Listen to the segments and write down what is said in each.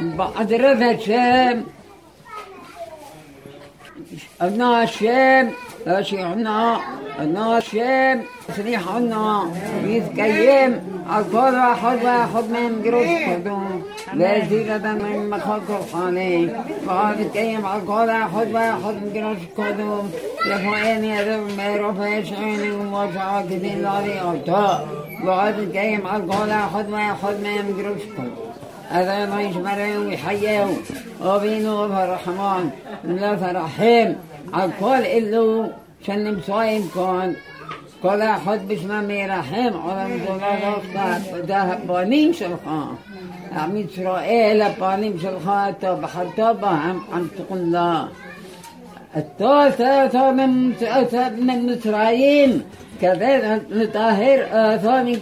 بعد رفع شام أنا الشام شيعنا أنا الشام سريحنا يتكيم الكل واحد واحد من قروش كدوم لا زيادة من مخلق الحالي. وقال يتكيم الكل واحد واحد من كدوم يفعيني يدو ما رفعش عيني وموجع كدين لاري أرطاء وقال يتكيم الكل واحد واحد من قروش كدوم هذا ما يجمعون ويحيوا وبينه فرحمان لا فرحيم على كل إلو شن مصايم كون كل أحد بسمه ميرحم على مزولة أختار ده بانين شلخان عم إسرائيل بانين شلخان تو بحر تو بهم عم تقول الله الثالثة من من مصرايم كذا نطهر آثار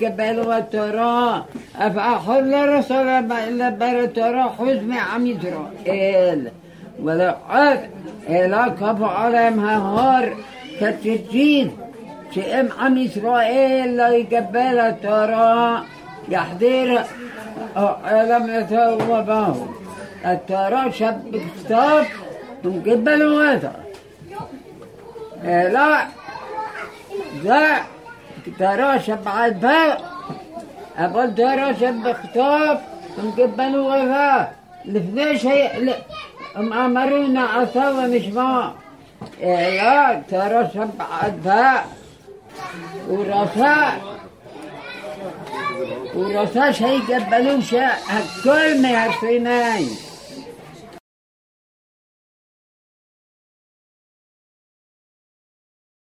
جبال والتراء أفأخذ الرسول إلا بر التراء حزم عم إسرائيل. ولا عاد إلا كف عليهم هار كتجيد شئم عم إسرائيل لا يقبل التراء يحضر علم يتوبه التراء شب كتاب نقبلوا هذا. لا. ذا ترى شبع الباء أقول ترى شب خطاب. نقبلوا هذا. لفنا شيء. أمرونا عصا مش ما. لا. ترى شبع الباء ورثاء ورثاء شيء قبلوا شيء كل ما يرسينين